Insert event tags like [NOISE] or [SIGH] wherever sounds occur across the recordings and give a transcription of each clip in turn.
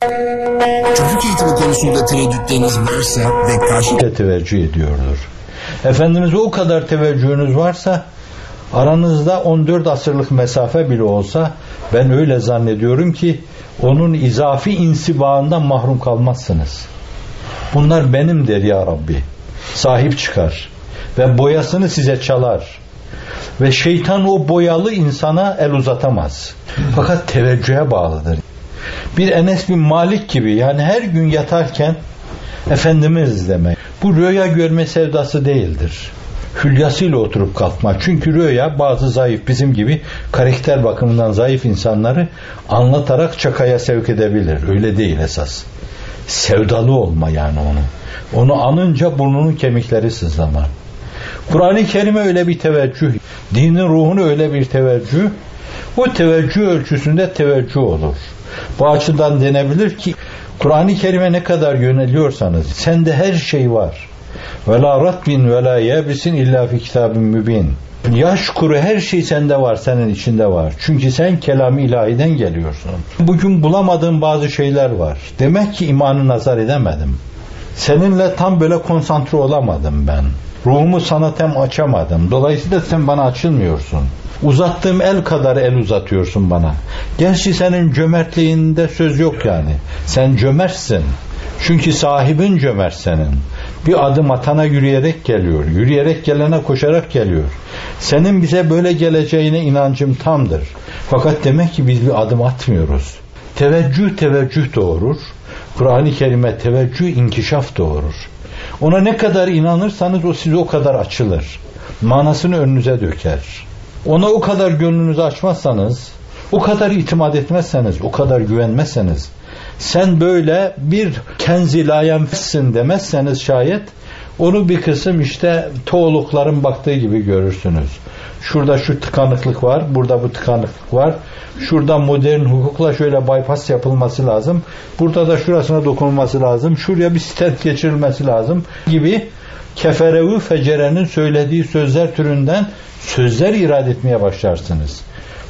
Çocuk eğitimi konusunda tereddütleriniz varsa ve karşı de teveccüh ediyordur. Efendimiz o kadar teveccühünüz varsa aranızda 14 asırlık mesafe bile olsa ben öyle zannediyorum ki onun izafi insibağından mahrum kalmazsınız. Bunlar benim der ya Rabbi. Sahip çıkar ve boyasını size çalar. Ve şeytan o boyalı insana el uzatamaz. Fakat teveccühe bağlıdır. Bir Enes bin Malik gibi yani her gün yatarken Efendimiz demek. Bu rüya görme sevdası değildir. Hülyasıyla oturup kalkmak. Çünkü rüya bazı zayıf bizim gibi karakter bakımından zayıf insanları anlatarak çakaya sevk edebilir. Öyle değil esas. Sevdalı olma yani onu. Onu anınca burnunun kemikleri sızlama. Kur'an-ı Kerim'e öyle bir teveccüh, dinin ruhunu öyle bir teveccüh, o teveccüh ölçüsünde teveccüh olur. Bu açıdan denebilir ki Kur'an-ı Kerim'e ne kadar yöneliyorsanız sende her şey var. Ve la ratbin ve la yebisin illa fi kitabin mübin. Yaş kuru her şey sende var, senin içinde var. Çünkü sen kelam ilahiden geliyorsun. Bugün bulamadığım bazı şeyler var. Demek ki imanı nazar edemedim. Seninle tam böyle konsantre olamadım ben. Ruhumu sana tem açamadım. Dolayısıyla sen bana açılmıyorsun. Uzattığım el kadar el uzatıyorsun bana. Gerçi senin cömertliğinde söz yok yani. Sen cömertsin. Çünkü sahibin cömert senin. Bir adım atana yürüyerek geliyor. Yürüyerek gelene koşarak geliyor. Senin bize böyle geleceğine inancım tamdır. Fakat demek ki biz bir adım atmıyoruz. Teveccüh teveccüh doğurur. Kur'an-ı Kerim'e teveccüh inkişaf doğurur. Ona ne kadar inanırsanız o size o kadar açılır. Manasını önünüze döker. Ona o kadar gönlünüzü açmazsanız, o kadar itimat etmezseniz, o kadar güvenmezseniz, sen böyle bir kenzilayensin demezseniz şayet, onu bir kısım işte toğlukların baktığı gibi görürsünüz. Şurada şu tıkanıklık var, burada bu tıkanıklık var. Şurada modern hukukla şöyle bypass yapılması lazım. Burada da şurasına dokunulması lazım. Şuraya bir stent geçirilmesi lazım gibi keferevi fecerenin söylediği sözler türünden sözler irade etmeye başlarsınız.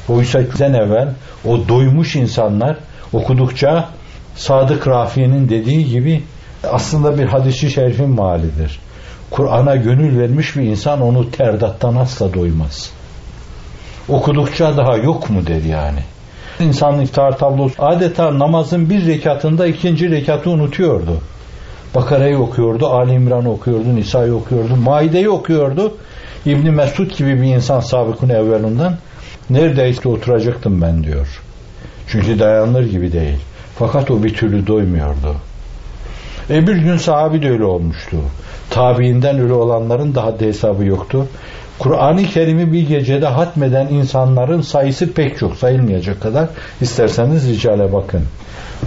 Oysa sen evvel o doymuş insanlar okudukça Sadık Rafi'nin dediği gibi aslında bir hadisi şerifin malidir. Kur'an'a gönül vermiş bir insan onu terdattan asla doymaz. Okudukça daha yok mu der yani. İnsanın iftar tablosu adeta namazın bir rekatında ikinci rekatı unutuyordu. Bakara'yı okuyordu, Ali İmran'ı okuyordu, Nisa'yı okuyordu, Maide'yi okuyordu. İbni Mesud gibi bir insan sabıkın evvelinden neredeyse oturacaktım ben diyor. Çünkü dayanılır gibi değil. Fakat o bir türlü doymuyordu. E bir gün sahabi de öyle olmuştu. Tabiinden öyle olanların daha da hesabı yoktu. Kur'an-ı Kerim'i bir gecede hatmeden insanların sayısı pek çok sayılmayacak kadar isterseniz ricale bakın.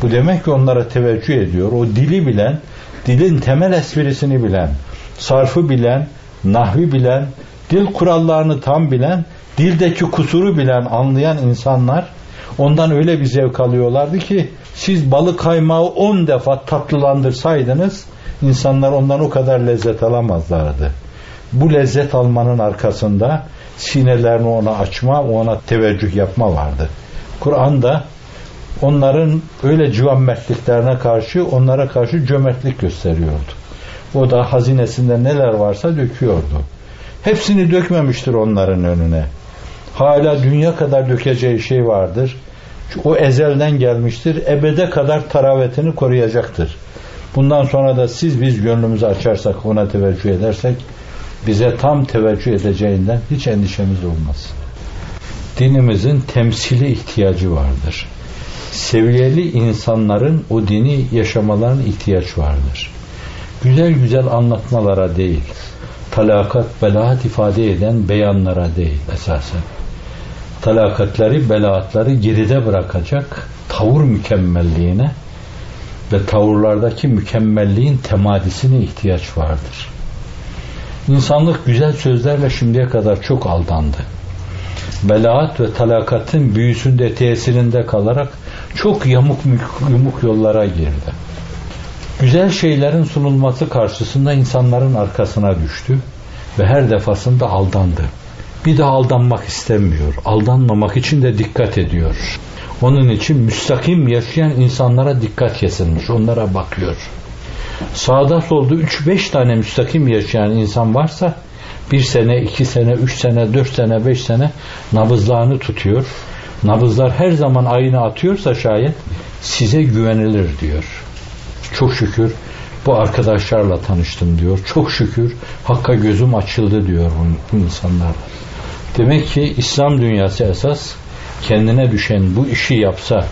Bu demek ki onlara teveccüh ediyor. O dili bilen, dilin temel esprisini bilen, sarfı bilen, nahvi bilen, dil kurallarını tam bilen, dildeki kusuru bilen, anlayan insanlar ondan öyle bir zevk alıyorlardı ki siz balık kaymağı on defa tatlılandırsaydınız insanlar ondan o kadar lezzet alamazlardı. Bu lezzet almanın arkasında sinelerini ona açma, ona teveccüh yapma vardı. Kur'an'da onların öyle cömertliklerine karşı onlara karşı cömertlik gösteriyordu. O da hazinesinde neler varsa döküyordu. Hepsini dökmemiştir onların önüne. Hala dünya kadar dökeceği şey vardır. O ezelden gelmiştir. Ebede kadar taravetini koruyacaktır. Bundan sonra da siz biz gönlümüzü açarsak ona teveccüh edersek bize tam teveccüh edeceğinden hiç endişemiz olmaz. Dinimizin temsili ihtiyacı vardır. Seviyeli insanların o dini yaşamalarına ihtiyaç vardır. Güzel güzel anlatmalara değil, talakat, belaat ifade eden beyanlara değil esasen. Talakatları, belaatları geride bırakacak tavır mükemmelliğine ve tavırlardaki mükemmelliğin temadisine ihtiyaç vardır. İnsanlık güzel sözlerle şimdiye kadar çok aldandı. Belaat ve talakatın büyüsünde tesirinde kalarak çok yamuk yumuk yollara girdi. Güzel şeylerin sunulması karşısında insanların arkasına düştü ve her defasında aldandı. Bir de aldanmak istemiyor. Aldanmamak için de dikkat ediyor. Onun için müstakim yaşayan insanlara dikkat kesilmiş. Onlara bakıyor. Sağda solda 3-5 tane müstakim yaşayan insan varsa bir sene, iki sene, üç sene, dört sene, beş sene nabızlarını tutuyor. Nabızlar her zaman aynı atıyorsa şayet size güvenilir diyor. Çok şükür bu arkadaşlarla tanıştım diyor. Çok şükür Hakka gözüm açıldı diyor bu, bu insanlar. Demek ki İslam dünyası esas kendine düşen bu işi yapsa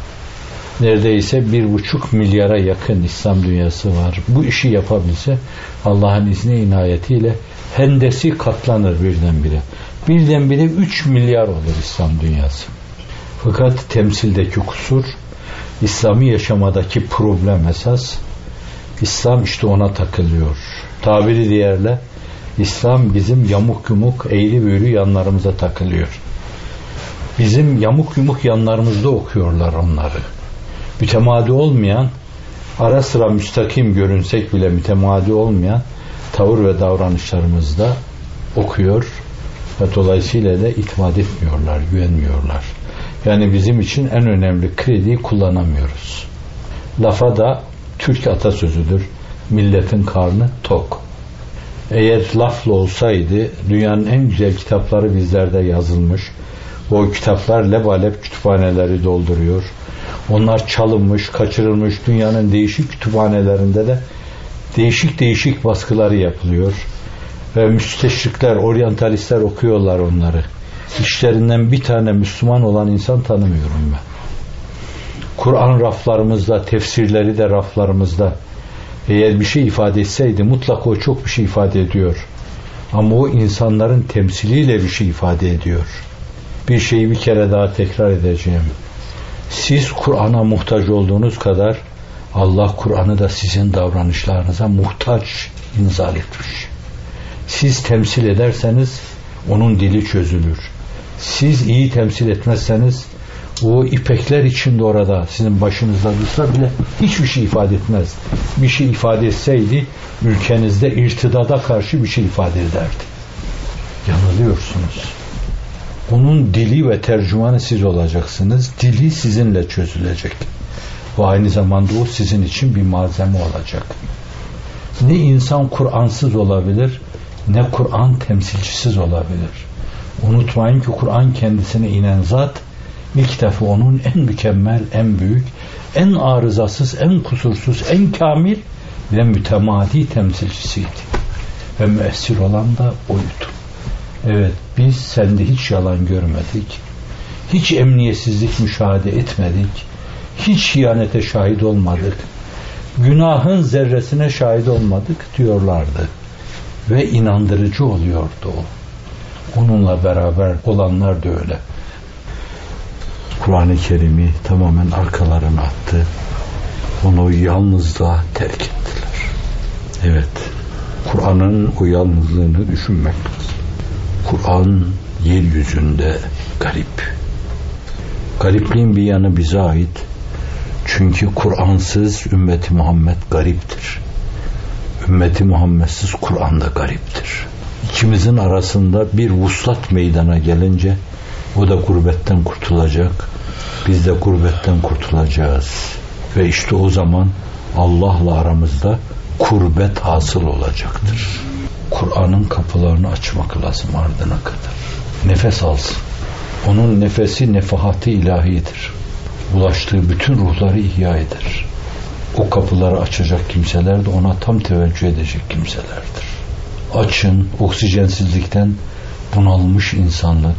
neredeyse bir buçuk milyara yakın İslam dünyası var. Bu işi yapabilse Allah'ın izni inayetiyle hendesi katlanır birdenbire. Birdenbire 3 milyar olur İslam dünyası. Fakat temsildeki kusur, İslami yaşamadaki problem esas, İslam işte ona takılıyor. Tabiri diğerle, İslam bizim yamuk yumuk, eğri büğrü yanlarımıza takılıyor. Bizim yamuk yumuk yanlarımızda okuyorlar onları. Mütemadi olmayan, ara sıra müstakim görünsek bile mütemadi olmayan tavır ve davranışlarımızda okuyor ve dolayısıyla da itimat etmiyorlar, güvenmiyorlar. Yani bizim için en önemli krediyi kullanamıyoruz. Lafa da Türk atasözüdür. Milletin karnı tok. Eğer lafla olsaydı dünyanın en güzel kitapları bizlerde yazılmış. O kitaplar lebalep kütüphaneleri dolduruyor. Onlar çalınmış, kaçırılmış dünyanın değişik kütüphanelerinde de değişik değişik baskıları yapılıyor. Ve müsteşrikler, oryantalistler okuyorlar onları. İşlerinden bir tane Müslüman olan insan tanımıyorum ben. Kur'an raflarımızda, tefsirleri de raflarımızda. Eğer bir şey ifade etseydi mutlaka o çok bir şey ifade ediyor. Ama o insanların temsiliyle bir şey ifade ediyor. Bir şeyi bir kere daha tekrar edeceğim. Siz Kur'an'a muhtaç olduğunuz kadar Allah Kur'an'ı da sizin davranışlarınıza muhtaç inzal etmiş. Siz temsil ederseniz onun dili çözülür. Siz iyi temsil etmezseniz o ipekler içinde orada sizin başınızda dursa bile hiçbir şey ifade etmez. Bir şey ifade etseydi ülkenizde irtidada karşı bir şey ifade ederdi. Yanılıyorsunuz. Onun dili ve tercümanı siz olacaksınız. Dili sizinle çözülecek. Ve aynı zamanda o sizin için bir malzeme olacak. Ne insan Kur'ansız olabilir ne Kur'an temsilcisiz olabilir. Unutmayın ki Kur'an kendisine inen zat ilk defa onun en mükemmel, en büyük, en arızasız, en kusursuz, en kamil ve mütemadi temsilcisiydi. Ve müessir olan da oydu. Evet biz sende hiç yalan görmedik. Hiç emniyetsizlik müşahede etmedik. Hiç hiyanete şahit olmadık. Günahın zerresine şahit olmadık diyorlardı. Ve inandırıcı oluyordu o. Onunla beraber olanlar da öyle. Kur'an-ı Kerim'i tamamen arkalarına attı. Onu yalnızlığa terk ettiler. Evet. Kur'an'ın o yalnızlığını düşünmek lazım. Kur'an yeryüzünde garip. Garipliğin bir yanı bize ait. Çünkü Kur'ansız ümmeti Muhammed gariptir. Ümmeti Muhammedsiz Kur'an da gariptir. İkimizin arasında bir vuslat meydana gelince o da gurbetten kurtulacak. Biz de gurbetten kurtulacağız. Ve işte o zaman Allah'la aramızda kurbet hasıl olacaktır. Kur'an'ın kapılarını açmak lazım ardına kadar. Nefes alsın. Onun nefesi nefahatı ilahidir. Ulaştığı bütün ruhları ihya eder. O kapıları açacak kimseler de ona tam teveccüh edecek kimselerdir. Açın, oksijensizlikten bunalmış insanlık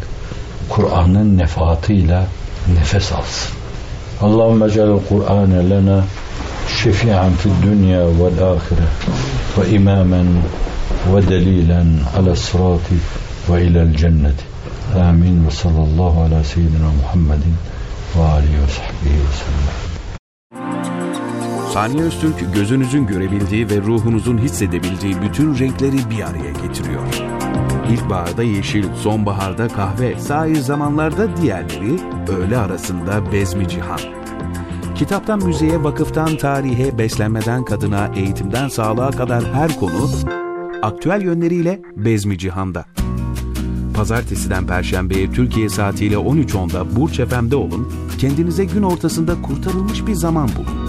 Kur'an'ın nefahatıyla nefes alsın. Allahümme celal Kur'ane lena şefi'an fid dünya vel ahire ve imamen ilel cenneti. Amin ve sallallahu ala seyyidina Muhammedin ve alihi ve sahbihi ve sellem. Saniye Öztürk gözünüzün görebildiği ve ruhunuzun hissedebildiği bütün renkleri bir araya getiriyor. İlkbaharda yeşil, sonbaharda kahve, sahir zamanlarda diğerleri, öğle arasında bezmi cihan. Kitaptan müziğe, vakıftan tarihe, beslenmeden kadına, eğitimden sağlığa kadar her konu aktüel yönleriyle Bezmi Cihan'da. pazartesiden perşembeye Türkiye saatiyle 13.10'da Burç FM'de olun, kendinize gün ortasında kurtarılmış bir zaman bulun.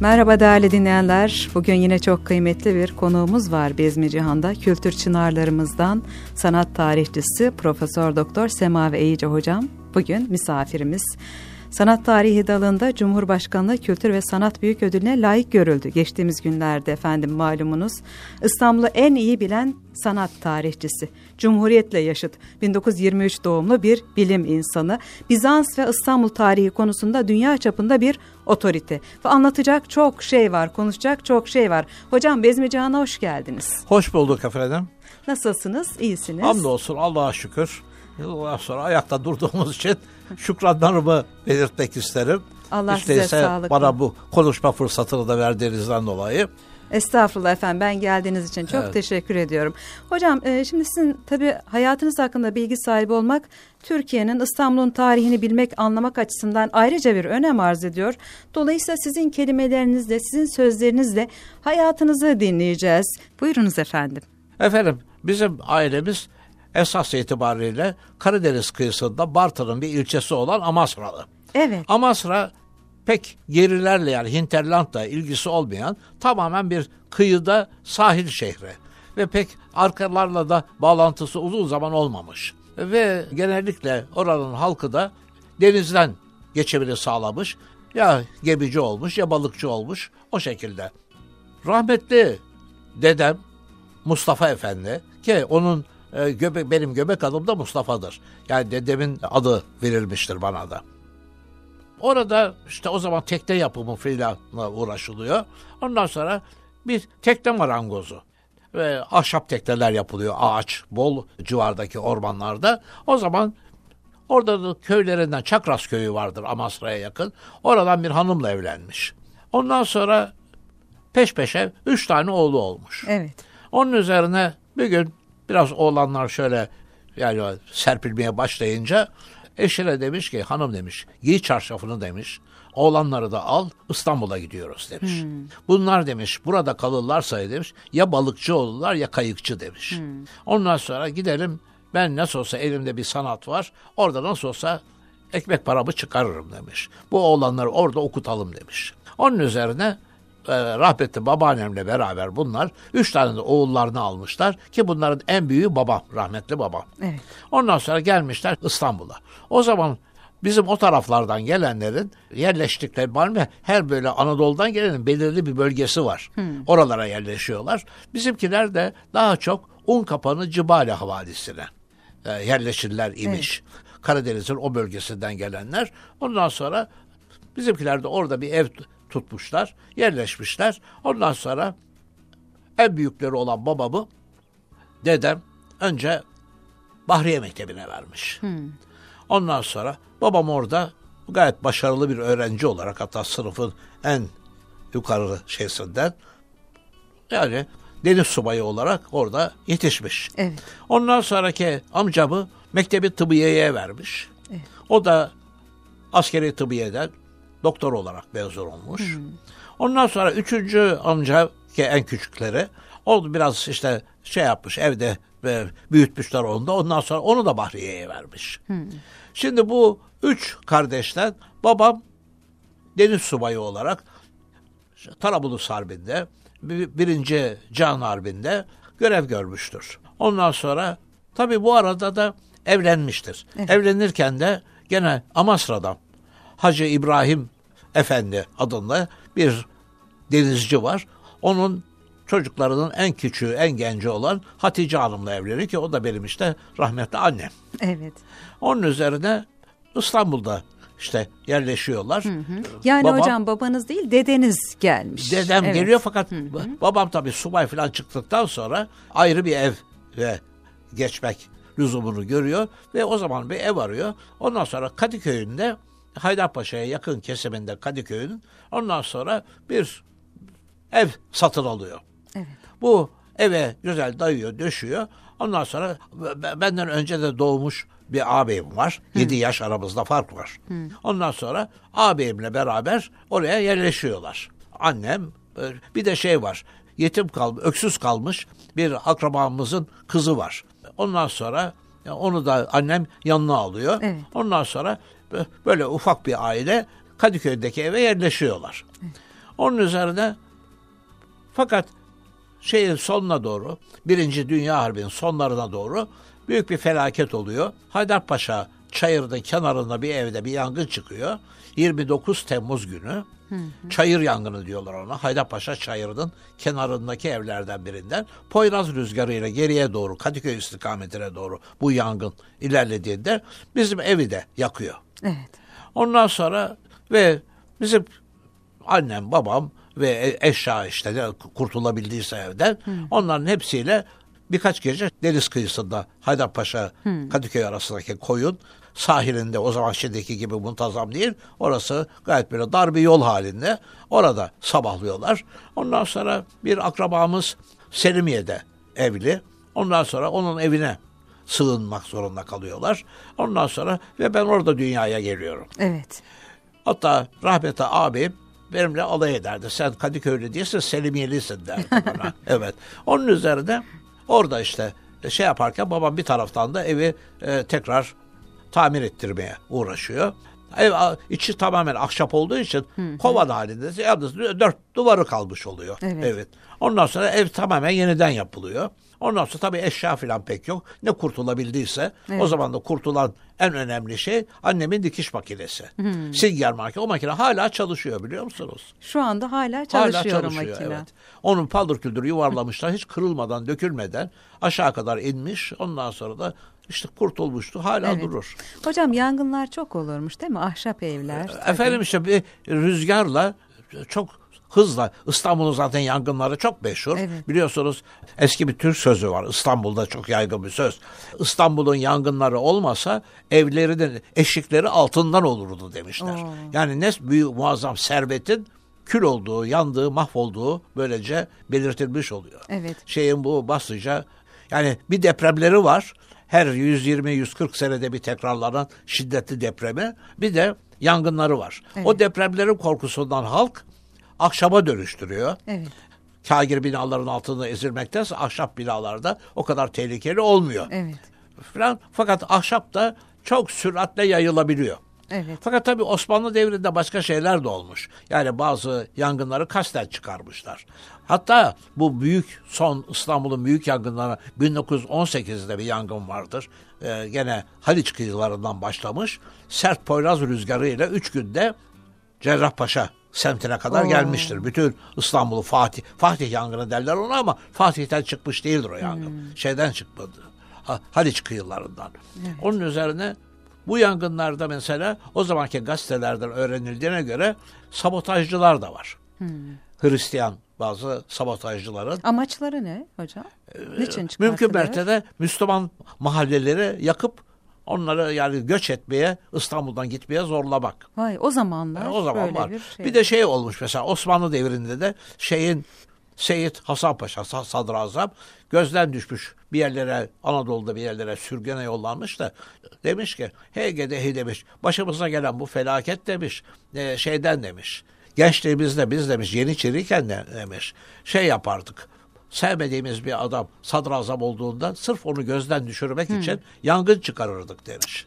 Merhaba değerli dinleyenler. Bugün yine çok kıymetli bir konuğumuz var Bezmi Cihan'da. Kültür çınarlarımızdan sanat tarihçisi Profesör Doktor Semavi Eyici hocam. Bugün misafirimiz. Sanat tarihi dalında Cumhurbaşkanlığı Kültür ve Sanat Büyük Ödülüne layık görüldü. Geçtiğimiz günlerde efendim malumunuz İstanbul'u en iyi bilen sanat tarihçisi. Cumhuriyetle yaşıt 1923 doğumlu bir bilim insanı. Bizans ve İstanbul tarihi konusunda dünya çapında bir otorite. Ve anlatacak çok şey var, konuşacak çok şey var. Hocam Bezmi Cihan'a hoş geldiniz. Hoş bulduk efendim. Nasılsınız? İyisiniz. Hamdolsun Allah'a şükür. Yıllar sonra ayakta durduğumuz için şükranlarımı belirtmek isterim. Allah işte size sağlık. bana bu konuşma fırsatını da verdiğinizden dolayı. Estağfurullah efendim ben geldiğiniz için çok Evet. teşekkür ediyorum. Hocam e, şimdi sizin tabii hayatınız hakkında bilgi sahibi olmak Türkiye'nin İstanbul'un tarihini bilmek anlamak açısından ayrıca bir önem arz ediyor. Dolayısıyla sizin kelimelerinizle sizin sözlerinizle hayatınızı dinleyeceğiz. Buyurunuz efendim. Efendim bizim ailemiz esas itibariyle Karadeniz kıyısında Bartın'ın bir ilçesi olan Amasralı. Evet. Amasra pek gerilerle yani hinterlandla ilgisi olmayan tamamen bir kıyıda sahil şehri. Ve pek arkalarla da bağlantısı uzun zaman olmamış. Ve genellikle oranın halkı da denizden geçimini sağlamış. Ya gemici olmuş ya balıkçı olmuş o şekilde. Rahmetli dedem Mustafa Efendi ki onun e, göbek, benim göbek adım da Mustafa'dır. Yani dedemin adı verilmiştir bana da. Orada işte o zaman tekne yapımı filanla uğraşılıyor. Ondan sonra bir tekne marangozu ve ahşap tekneler yapılıyor. Ağaç bol civardaki ormanlarda. O zaman orada da köylerinden Çakras köyü vardır Amasra'ya yakın. Oradan bir hanımla evlenmiş. Ondan sonra peş peşe üç tane oğlu olmuş. Evet. Onun üzerine bir gün biraz oğlanlar şöyle yani serpilmeye başlayınca eşine demiş ki hanım demiş giy çarşafını demiş. Oğlanları da al İstanbul'a gidiyoruz demiş. Bunlar demiş burada kalırlarsa demiş ya balıkçı olurlar ya kayıkçı demiş. Ondan sonra gidelim ben nasıl olsa elimde bir sanat var orada nasıl olsa ekmek paramı çıkarırım demiş. Bu oğlanları orada okutalım demiş. Onun üzerine rahmetli babaannemle beraber bunlar üç tane de oğullarını almışlar ki bunların en büyüğü babam rahmetli babam. Evet. Ondan sonra gelmişler İstanbul'a. O zaman bizim o taraflardan gelenlerin yerleştikleri malum ya, her böyle Anadolu'dan gelenin belirli bir bölgesi var. Oralara yerleşiyorlar. Bizimkiler de daha çok Unkapanı Cibali Havadisi'ne e, yerleşirler imiş. Karadeniz'in o bölgesinden gelenler. Ondan sonra bizimkiler de orada bir ev tutmuşlar, yerleşmişler. Ondan sonra en büyükleri olan babamı dedem önce Bahriye Mektebi'ne vermiş. Ondan sonra babam orada gayet başarılı bir öğrenci olarak hatta sınıfın en yukarı şeysinden yani deniz subayı olarak orada yetişmiş. Evet. Ondan sonraki amcamı Mektebi Tıbbiye'ye vermiş. O da askeri tıbbiyeden doktor olarak mezun olmuş. Ondan sonra üçüncü amca ki en küçükleri o biraz işte şey yapmış evde ve büyütmüşler onu da. Ondan sonra onu da Bahriye'ye vermiş. Şimdi bu üç kardeşten babam deniz subayı olarak Tarabulus Harbi'nde, bir- birinci Can Harbi'nde görev görmüştür. Ondan sonra tabii bu arada da evlenmiştir. Evlenirken de gene Amasra'dan Hacı İbrahim Efendi adında bir denizci var. Onun çocuklarının en küçüğü, en genci olan Hatice Hanım'la evleniyor ki o da benim işte rahmetli annem. Evet. Onun üzerine İstanbul'da işte yerleşiyorlar. Yani Babam- hocam babanız değil dedeniz gelmiş. Dedem Evet. geliyor fakat babam tabii subay falan çıktıktan sonra ayrı bir ev ve geçmek lüzumunu görüyor ve o zaman bir ev arıyor. Ondan sonra Kadıköy'ünde Haydarpaşa'ya yakın kesiminde Kadıköy'ün ondan sonra bir ev satın alıyor. Evet. Bu eve güzel dayıyor, döşüyor. Ondan sonra benden önce de doğmuş bir ağabeyim var. 7 yaş aramızda fark var. Ondan sonra ağabeyimle beraber oraya yerleşiyorlar. Annem, E, Bir de şey var. Yetim kalmış, öksüz kalmış bir akrabamızın kızı var. Ondan sonra ya onu da annem yanına alıyor. Evet. Ondan sonra böyle ufak bir aile Kadıköy'deki eve yerleşiyorlar. Onun üzerine fakat şeyin sonuna doğru, Birinci Dünya Harbi'nin sonlarına doğru büyük bir felaket oluyor. Haydarpaşa çayırının kenarında bir evde bir yangın çıkıyor. 29 Temmuz günü. Çayır yangını diyorlar ona. Haydarpaşa çayırının kenarındaki evlerden birinden. Poyraz rüzgarıyla geriye doğru, Kadıköy istikametine doğru bu yangın ilerlediğinde bizim evi de yakıyor. Evet. Ondan sonra ve bizim annem, babam ve e- eşya işte de kurtulabildiyse evden onların hepsiyle birkaç gece deniz kıyısında Haydarpaşa Kadıköy arasındaki koyun sahilinde o zaman şimdiki gibi muntazam değil. Orası gayet böyle dar bir yol halinde. Orada sabahlıyorlar. Ondan sonra bir akrabamız Selimiye'de evli. Ondan sonra onun evine sığınmak zorunda kalıyorlar. Ondan sonra ve ben orada dünyaya geliyorum. Evet. Hatta rahmetli abim benimle alay ederdi. Sen Kadıköylü değilsin Selimiyelisin derdi bana. [LAUGHS] evet. Onun üzerine orada işte şey yaparken babam bir taraftan da evi e, tekrar tamir ettirmeye uğraşıyor. Ev içi tamamen ahşap olduğu için kovan halinde yalnız dört duvarı kalmış oluyor. Evet. Ondan sonra ev tamamen yeniden yapılıyor. Ondan sonra tabii eşya falan pek yok. Ne kurtulabildiyse Evet. o zaman da kurtulan en önemli şey annemin dikiş makinesi. Singer makine. O makine hala çalışıyor biliyor musunuz? Şu anda hala çalışıyor, hala çalışıyor makine. evet. Onun paldır küldür yuvarlamışlar hiç kırılmadan dökülmeden aşağı kadar inmiş. Ondan sonra da işte kurtulmuştu. Hala Evet. durur. Hocam yangınlar çok olurmuş değil mi? Ahşap evler. Efendim işte bir rüzgarla çok hızla İstanbul'un zaten yangınları çok meşhur. Evet. Biliyorsunuz eski bir Türk sözü var. İstanbul'da çok yaygın bir söz. İstanbul'un yangınları olmasa evlerinin eşikleri altından olurdu demişler. Oo. Yani ne büyük muazzam servetin kül olduğu, yandığı, mahvolduğu böylece belirtilmiş oluyor. Evet. Şeyin bu basınca yani bir depremleri var. Her 120-140 senede bir tekrarlanan şiddetli depremi. Bir de yangınları var. O depremlerin korkusundan halk ahşaba dönüştürüyor. Evet. Kagir binaların altında ezilmektense ahşap binalarda o kadar tehlikeli olmuyor. Evet. Falan. Fakat ahşap da çok süratle yayılabiliyor. Evet. Fakat tabii Osmanlı devrinde başka şeyler de olmuş. Yani bazı yangınları kasten çıkarmışlar. Hatta bu büyük son İstanbul'un büyük yangınları 1918'de bir yangın vardır. Ee, gene Haliç kıyılarından başlamış. Sert Poyraz rüzgarıyla 3 günde Cerrahpaşa semtine kadar Oo. gelmiştir. Bütün İstanbul'u Fatih, Fatih yangını derler ona ama Fatih'ten çıkmış değildir o yangın. Şeyden çıkmadı. Ha- Haliç kıyılarından. Onun üzerine bu yangınlarda mesela o zamanki gazetelerden öğrenildiğine göre sabotajcılar da var. Hristiyan bazı sabotajcıların Amaçları ne hocam? Niçin çıkartılıyor? Mümkün mertebe Müslüman mahalleleri yakıp onları yani göç etmeye İstanbul'dan gitmeye zorlamak. Vay o zamanlar E, o zaman böyle var. bir Bir, şey. de şey olmuş mesela Osmanlı devrinde de şeyin Seyit Hasan Paşa Sa- Sadrazam gözden düşmüş bir yerlere Anadolu'da bir yerlere sürgüne yollanmış da demiş ki hey gedehi demiş başımıza gelen bu felaket demiş e, şeyden demiş gençliğimizde biz demiş yeniçeriyken de demiş şey yapardık sevmediğimiz bir adam sadrazam olduğunda sırf onu gözden düşürmek için yangın çıkarırdık demiş.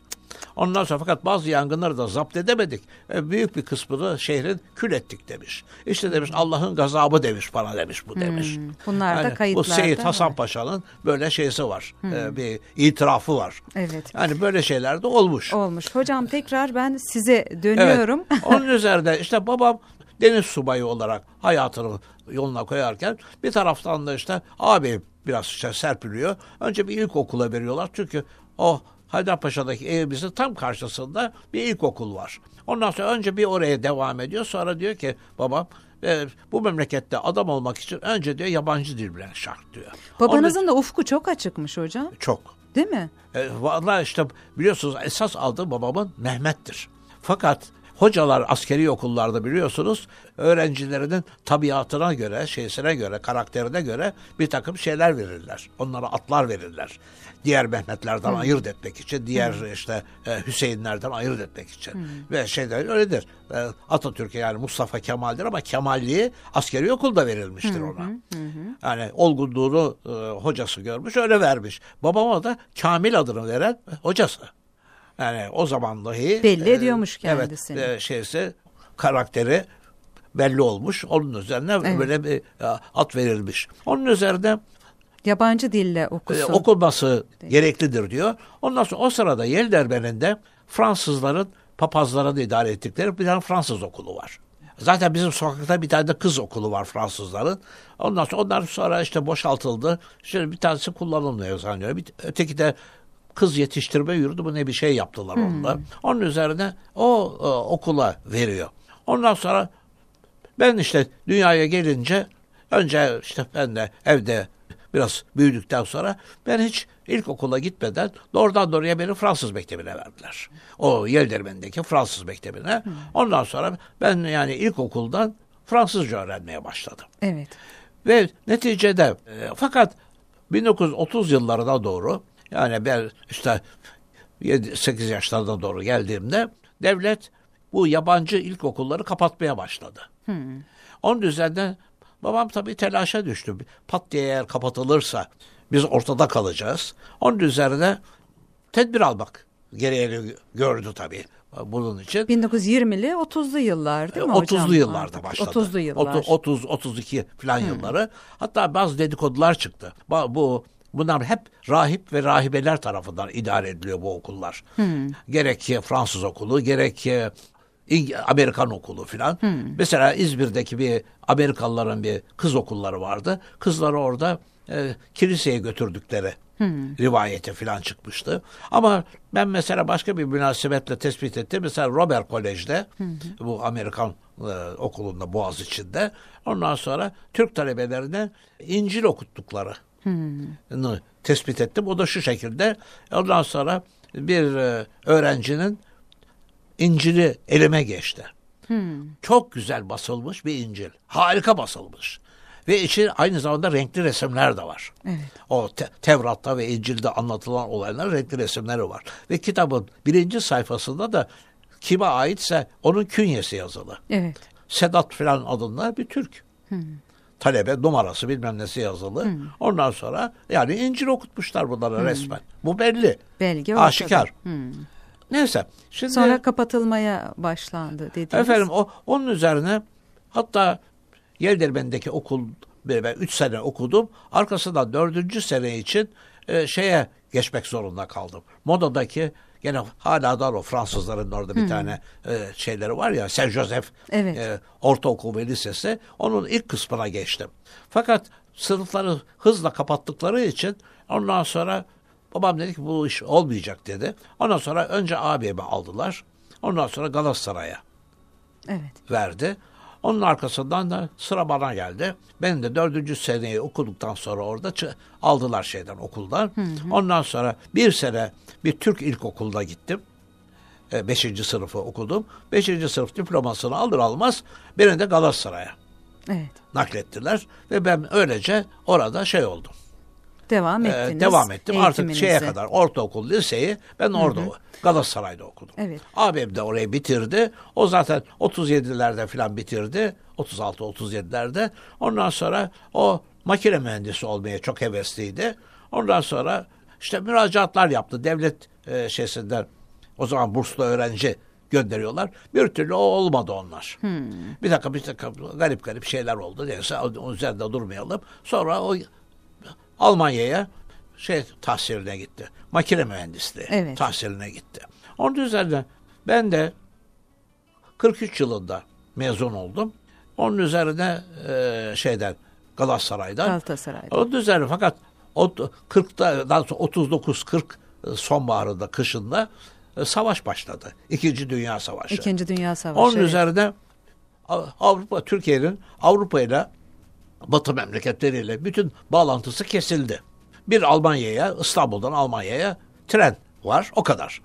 Ondan sonra fakat bazı yangınları da zapt edemedik. E, büyük bir kısmını şehrin kül ettik demiş. İşte demiş Allah'ın gazabı demiş bana demiş bu demiş. Bunlar da Yani Bu Seyit Hasan. Paşa'nın böyle şeysi var. E, bir itirafı var. Evet. Yani böyle şeyler de olmuş. Olmuş. Hocam tekrar ben size dönüyorum. Evet. Onun [LAUGHS] üzerinde işte babam deniz subayı olarak hayatını yoluna koyarken bir taraftan da işte abi biraz işte serpiliyor. Önce bir ilkokula veriyorlar çünkü o Haydarpaşa'daki evimizin tam karşısında bir ilkokul var. Ondan sonra önce bir oraya devam ediyor. Sonra diyor ki babam e, bu memlekette adam olmak için önce diyor yabancı dil bilen şart diyor. Babanızın da ufku çok açıkmış hocam. Onun- çok. Değil mi? E, Vallahi işte biliyorsunuz esas adı babamın Mehmet'tir. Fakat hocalar askeri okullarda biliyorsunuz öğrencilerinin tabiatına göre, şeysine göre, karakterine göre bir takım şeyler verirler. Onlara atlar verirler. Diğer Mehmetlerden ayırt etmek için, diğer işte e, Hüseyinlerden ayırt etmek için. Ve şeyler öyledir. E, Atatürk'e yani Mustafa Kemal'dir ama Kemalliği askeri okulda verilmiştir ona. Yani olgunluğunu e, hocası görmüş, öyle vermiş. Babama da Kamil adını veren hocası. Yani o zaman dahi Belli e, ediyormuş kendisini. Evet, e, şeyse karakteri belli olmuş. Onun üzerine Evet. böyle bir e, at verilmiş. Onun üzerine Yabancı dille e, okusun. okunması gereklidir diyor. Ondan sonra o sırada Yel Derbeği'nde Fransızların papazların idare ettikleri bir tane Fransız okulu var. Zaten bizim sokakta bir tane de kız okulu var Fransızların. Ondan sonra onlar sonra işte boşaltıldı. Şimdi bir tanesi kullanılmıyor zannediyorum. Bir, öteki de kız yetiştirme yurdu bu ne bir şey yaptılar onunla. Onun üzerine o e, okula veriyor. Ondan sonra ben işte dünyaya gelince önce işte ben de evde biraz büyüdükten sonra ben hiç ilkokula gitmeden doğrudan doğruya beni Fransız mektebine verdiler. O Yeldermen'deki Fransız mektebine. Ondan sonra ben yani ilkokuldan Fransızca öğrenmeye başladım. Evet. Ve neticede e, fakat 1930 yıllarına doğru yani ben işte 7-8 yaşlarına doğru geldiğimde devlet bu yabancı ilkokulları kapatmaya başladı. Onun üzerinden babam tabii telaşa düştü. Pat diye eğer kapatılırsa biz ortada kalacağız. Onun üzerine tedbir almak gereğini gördü tabii bunun için. 1920'li 30'lu yıllar değil mi hocam? 30'lu yıllarda başladı. 30'lu yıllar. 30 32 falan yılları. Hatta bazı dedikodular çıktı. Bu bunlar hep rahip ve rahibeler tarafından idare ediliyor bu okullar. Gerek ki Fransız okulu, gerek İng- Amerikan okulu filan. Mesela İzmir'deki bir Amerikalıların bir kız okulları vardı. Kızları orada e, kiliseye götürdükleri rivayeti filan çıkmıştı. Ama ben mesela başka bir münasebetle tespit ettim. Mesela Robert Kolej'de bu Amerikan e, okulunda Boğaz içinde ondan sonra Türk talebelerine İncil okuttukları tespit ettim. O da şu şekilde. Ondan sonra bir e, öğrencinin İncil'i elime geçti. Çok güzel basılmış bir İncil. Harika basılmış. Ve içi aynı zamanda renkli resimler de var. Evet. O te- Tevrat'ta ve İncil'de anlatılan olaylar renkli resimleri var. Ve kitabın birinci sayfasında da kime aitse onun künyesi yazılı. Evet. Sedat falan adında bir Türk. Talebe numarası bilmem nesi yazılı. Ondan sonra yani İncil okutmuşlar bunlara resmen. Bu belli. Belge ortada. Aşikar. Neyse. Şimdi Sonra kapatılmaya başlandı dediniz. efendim o onun üzerine hatta Yelderben'deki okul ben 3 sene okudum. Arkasından dördüncü sene için e, şeye geçmek zorunda kaldım. Moda'daki gene hala da o Fransızların orada bir tane e, şeyleri var ya Saint Joseph Evet. e, ortaokul ve lisesi onun ilk kısmına geçtim. Fakat sınıfları hızla kapattıkları için ondan sonra babam dedi ki bu iş olmayacak dedi. Ondan sonra önce abimi aldılar. Ondan sonra Galatasaray'a Evet. verdi. Onun arkasından da sıra bana geldi. Ben de dördüncü seneyi okuduktan sonra orada aldılar şeyden okuldan. Ondan sonra bir sene bir Türk ilkokuluna gittim. E, beşinci sınıfı okudum. Beşinci sınıf diplomasını alır almaz beni de Galatasaray'a Evet. naklettiler. Ve ben öylece orada şey oldum. Devam E, ettiniz. devam ettim. Artık şeye kadar ortaokul, liseyi ben orada Galatasaray'da okudum. Evet. Abim de orayı bitirdi. O zaten 37'lerde falan bitirdi. 36-37'lerde. Ondan sonra o makine mühendisi olmaya çok hevesliydi. Ondan sonra işte müracaatlar yaptı. Devlet e, şeysinden o zaman burslu öğrenci gönderiyorlar. Bir türlü o olmadı onlar. Bir dakika bir takım garip garip şeyler oldu. Neyse onun üzerinde durmayalım. Sonra o Almanya'ya şey tahsiline gitti. Makine mühendisliği Evet. tahsiline gitti. Onun üzerine ben de 43 yılında mezun oldum. Onun üzerine e, şeyden Galatasaray'dan. Galatasaray'da. Onun üzerine fakat o 40'ta daha sonra 39 40 sonbaharında kışında e, savaş başladı. İkinci Dünya Savaşı. İkinci Dünya Savaşı. Onun evet. üzerine Av- Avrupa Türkiye'nin Avrupa ile Batı memleketleriyle bütün bağlantısı kesildi. Bir Almanya'ya, İstanbul'dan Almanya'ya tren var, o kadar.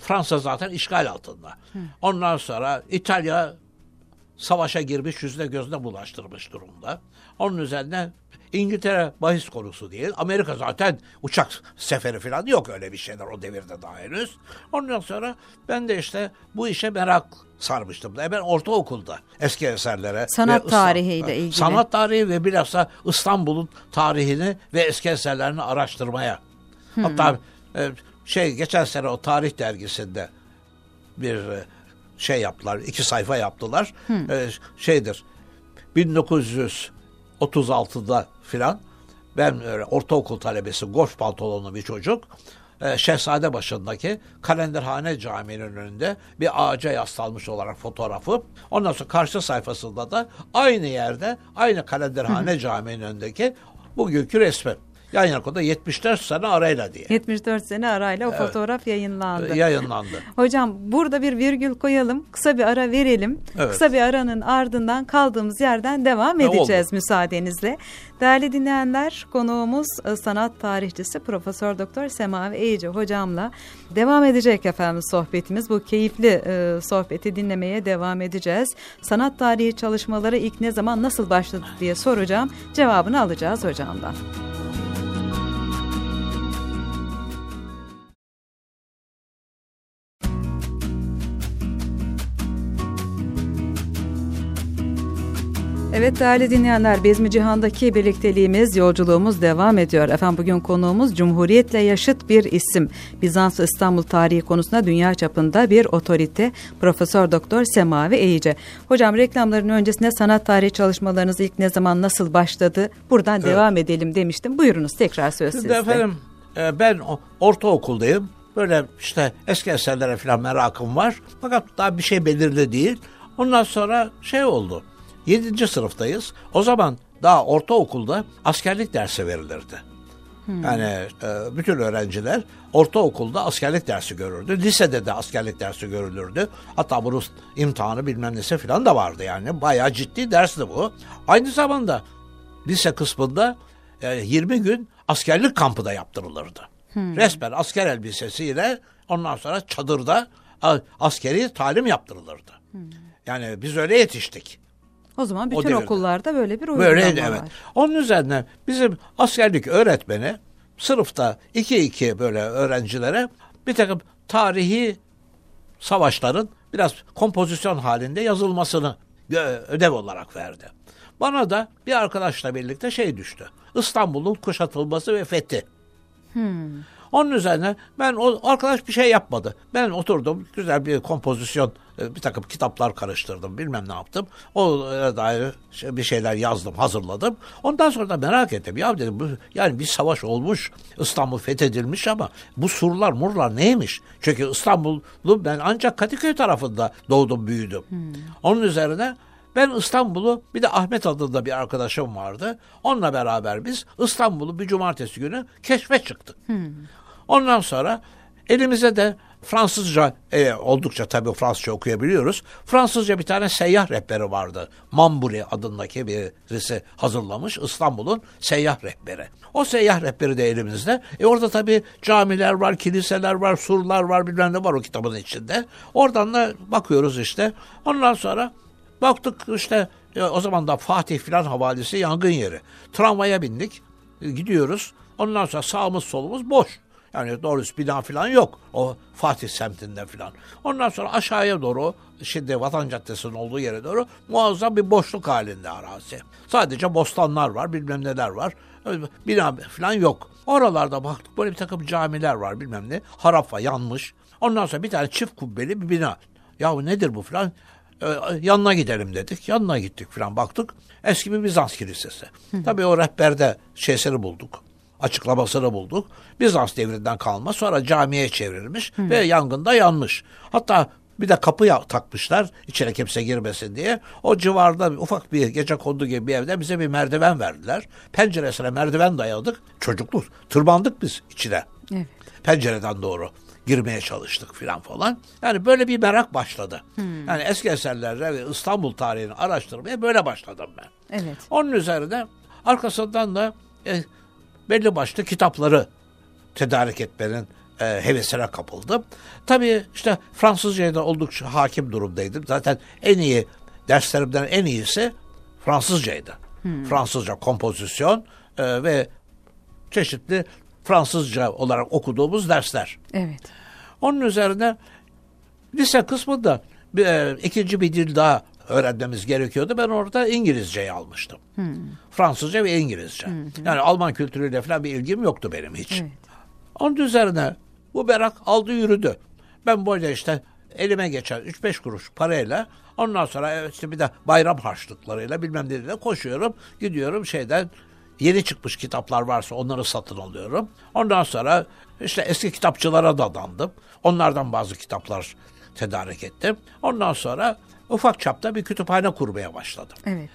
Fransa zaten işgal altında. Ondan sonra İtalya savaşa girmiş, yüzüne gözüne bulaştırmış durumda. Onun üzerine İngiltere bahis konusu değil. Amerika zaten uçak seferi falan yok öyle bir şeyler o devirde daha henüz. Ondan sonra ben de işte bu işe merak sarmıştım. Ben ortaokulda eski eserlere. Sanat tarihiyle ilgili. Sanat tarihi ve bilhassa İstanbul'un tarihini ve eski eserlerini araştırmaya. Hatta e, şey geçen sene o tarih dergisinde bir e, şey yaptılar. iki sayfa yaptılar. E, şeydir 1936'da filan ben öyle ortaokul talebesi golf pantolonlu bir çocuk e, Şehzade başındaki Kalenderhane Camii'nin önünde bir ağaca yaslanmış olarak fotoğrafı. Ondan sonra karşı sayfasında da aynı yerde aynı Kalenderhane Camii'nin önündeki bugünkü resmi. Yan yana koydu 74 sene arayla diye 74 sene arayla o fotoğraf yayınlandı. e, yayınlandı. Hocam burada bir virgül koyalım. Kısa bir ara verelim. Evet. Kısa bir aranın ardından kaldığımız yerden devam Ne edeceğiz oldu? müsaadenizle. Değerli dinleyenler konuğumuz e, sanat tarihçisi Profesör Doktor Semavi Eyici hocamla devam edecek efendim sohbetimiz. Bu keyifli e, sohbeti dinlemeye devam edeceğiz. Sanat tarihi çalışmaları ilk ne zaman nasıl başladı diye soracağım. Cevabını alacağız hocamdan. Evet değerli dinleyenler Bezmi Cihan'daki birlikteliğimiz, yolculuğumuz devam ediyor. Efendim bugün konuğumuz Cumhuriyetle yaşıt bir isim. Bizans İstanbul tarihi konusunda dünya çapında bir otorite Profesör Doktor Semavi Eyice. Hocam reklamların öncesinde sanat tarihi çalışmalarınız ilk ne zaman nasıl başladı? Buradan devam edelim demiştim. Buyurunuz tekrar söz Şimdi sizde. efendim e, ben ortaokuldayım. Böyle işte eski eserlere falan merakım var. Fakat daha bir şey belirli değil. Ondan sonra şey oldu. Yedinci sınıftayız. O zaman daha ortaokulda askerlik dersi verilirdi. Yani e, bütün öğrenciler ortaokulda askerlik dersi görürdü. Lisede de askerlik dersi görülürdü. Hatta bunun imtihanı bilmem nesi falan da vardı yani. Bayağı ciddi dersti bu. Aynı zamanda lise kısmında e, 20 gün askerlik kampı da yaptırılırdı. Resmen asker elbisesiyle ondan sonra çadırda askeri talim yaptırılırdı. Yani biz öyle yetiştik. O zaman O bütün devirde. okullarda böyle bir uygulama var. evet. Onun üzerine bizim askerlik öğretmeni sınıfta iki iki böyle öğrencilere bir takım tarihi savaşların biraz kompozisyon halinde yazılmasını ödev olarak verdi. Bana da bir arkadaşla birlikte şey düştü. İstanbul'un kuşatılması ve fethi. Onun üzerine ben o arkadaş bir şey yapmadı. Ben oturdum güzel bir kompozisyon bir takım kitaplar karıştırdım bilmem ne yaptım. O e, dair şey- bir şeyler yazdım hazırladım. Ondan sonra da merak ettim. Ya dedim bu, yani bir savaş olmuş İstanbul fethedilmiş ama bu surlar murlar neymiş? Çünkü İstanbul'u ben ancak Kadıköy tarafında doğdum büyüdüm. Onun üzerine ben İstanbul'u bir de Ahmet adında bir arkadaşım vardı. Onunla beraber biz İstanbul'u bir cumartesi günü keşfe çıktık. Ondan sonra elimize de Fransızca e, oldukça tabii Fransızca okuyabiliyoruz. Fransızca bir tane seyyah rehberi vardı. Mamburi adındaki birisi hazırlamış İstanbul'un seyyah rehberi. O seyyah rehberi de elimizde. E orada tabii camiler var, kiliseler var, surlar var bilmem ne var o kitabın içinde. Oradan da bakıyoruz işte. Ondan sonra baktık işte e, o zaman da Fatih filan havalisi yangın yeri. Tramvaya bindik. e, Gidiyoruz. Ondan sonra sağımız solumuz boş. Yani doğrusu bina falan yok. O Fatih semtinde falan. Ondan sonra aşağıya doğru şimdi Vatan Caddesi'nin olduğu yere doğru muazzam bir boşluk halinde arazi. Sadece bostanlar var bilmem neler var. Bina falan yok. Oralarda baktık böyle bir takım camiler var bilmem ne. Harafa yanmış. Ondan sonra bir tane çift kubbeli bir bina. Ya nedir bu falan? Ee, yanına gidelim dedik. Yanına gittik falan baktık. Eski bir Bizans kilisesi. Tabii o rehberde şeysini bulduk. Açıklamasını bulduk. Bizans devrinden kalma sonra camiye çevrilmiş ve yangında yanmış. Hatta bir de kapı takmışlar içeri kimse girmesin diye. O civarda ufak bir gece kondu gibi bir evde bize bir merdiven verdiler. Penceresine merdiven dayadık. Çocukluk. Tırmandık biz içine Evet. pencereden doğru girmeye çalıştık filan falan. Yani böyle bir merak başladı. Yani eski eserlerle ve İstanbul tarihini araştırmaya böyle başladım ben. Evet. Onun üzerine arkasından da e, belli başlı kitapları tedarik etmenin e, hevesine kapıldım. Tabii işte Fransızca'ya da oldukça hakim durumdaydım. Zaten en iyi derslerimden en iyisi Fransızcaydı. Fransızca kompozisyon e, ve çeşitli Fransızca olarak okuduğumuz dersler. Evet. Onun üzerine lise kısmında e, ikinci bir dil daha öğrenmemiz gerekiyordu. Ben orada İngilizceyi almıştım. Fransızca ve İngilizce. Yani Alman kültürüyle falan bir ilgim yoktu benim hiç. Evet. Onun üzerine bu merak aldı yürüdü. Ben böyle işte elime geçen 3-5 kuruş parayla ondan sonra işte bir de bayram harçlıklarıyla bilmem ne koşuyorum. Gidiyorum şeyden yeni çıkmış kitaplar varsa onları satın alıyorum. Ondan sonra işte eski kitapçılara dadandım. Onlardan bazı kitaplar tedarik ettim. Ondan sonra ufak çapta bir kütüphane kurmaya başladım. Evet.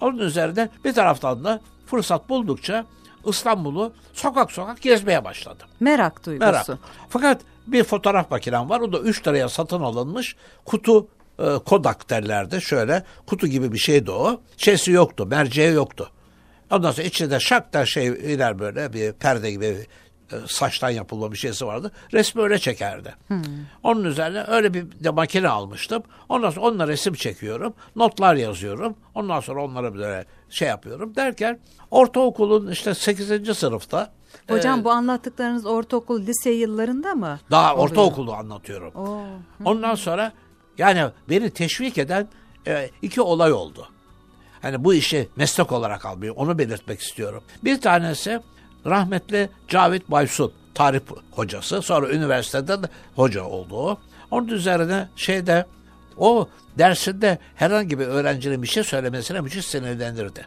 Onun üzerine bir taraftan da fırsat buldukça İstanbul'u sokak sokak gezmeye başladım. Merak duygusu. Merak. Fakat bir fotoğraf makinem var. O da 3 liraya satın alınmış kutu e, Kodak derlerdi. Şöyle kutu gibi bir şeydi o. Şeysi yoktu. Merceği yoktu. Ondan sonra içinde şak da şey iner böyle bir perde gibi saçtan yapılma bir şeysi vardı. Resmi öyle çekerdi. Onun üzerine öyle bir de makine almıştım. Ondan sonra onunla resim çekiyorum. Notlar yazıyorum. Ondan sonra onları böyle şey yapıyorum. Derken ortaokulun işte 8. sınıfta Hocam e, bu anlattıklarınız ortaokul, lise yıllarında mı? daha oluyor? ortaokulu anlatıyorum. Oo. Ondan sonra yani beni teşvik eden e, iki olay oldu. Hani bu işi meslek olarak almayı onu belirtmek istiyorum. Bir tanesi rahmetli Cavit Baysun tarih hocası. Sonra üniversitede de hoca oldu o. Onun üzerine şeyde o dersinde herhangi bir öğrencinin bir şey söylemesine müthiş sinirlendirdi.